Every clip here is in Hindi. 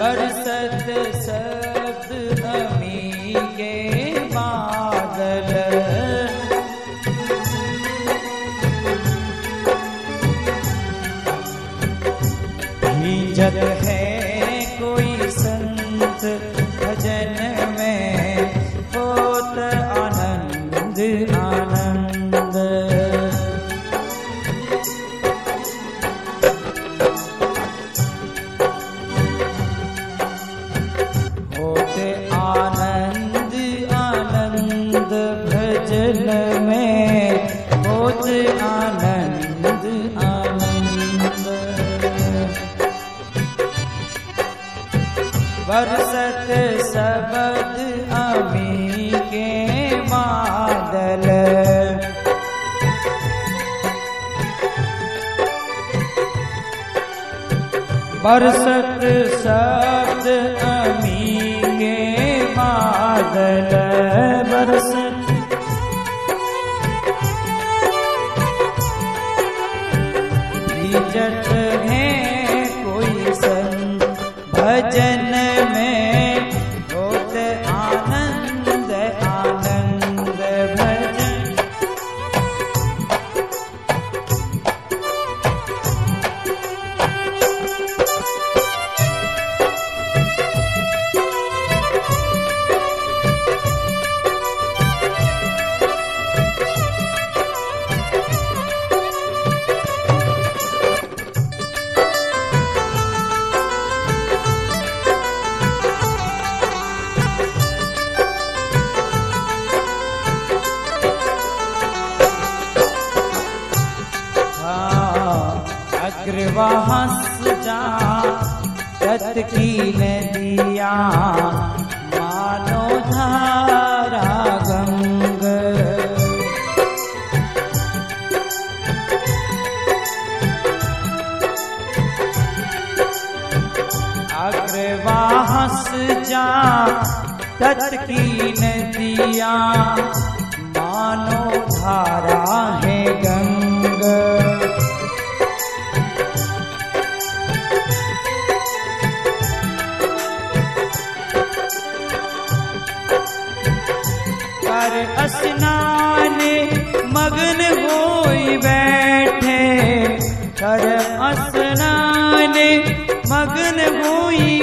बरसत नमी के बादल। भीजत है बरसत शबद अमी के बादल। बरसत शब्द अमी के बादल। बरसत बीजत है कोई संत भजन अग्रवाहस जा रत की नदिया मानो धारा गंग। अग्रवाहस जा तट की नदिया मानो धारा है कर स्नान मगन होई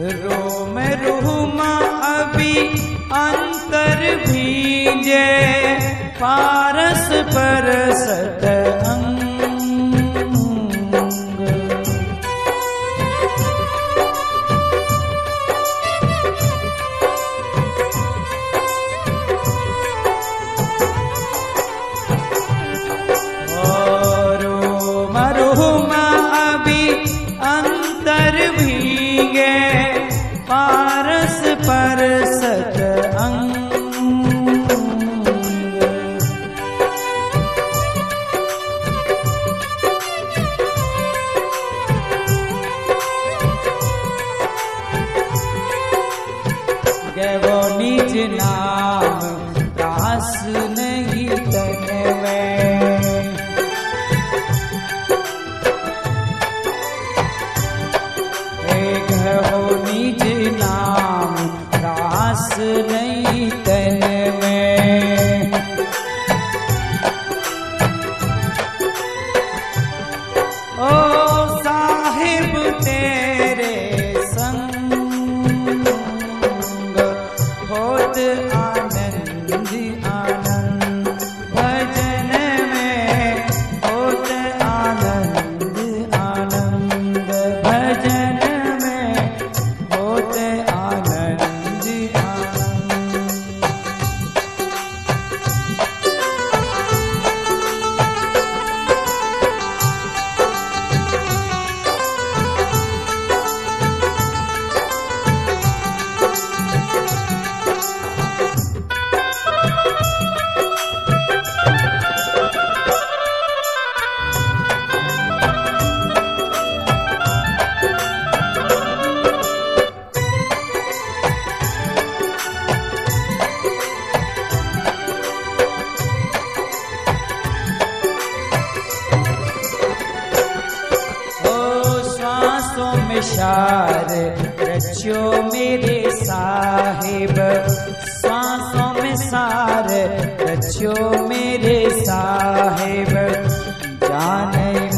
रोम रोमा अभी अंतर भीजे पारस परसत अंग पारस परसत अंग। गवो निज नाम। सांसों रचो मेरे साहेब। सांसों में सार रचो मेरे साहेब। जाने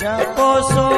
जपो सो गंग सो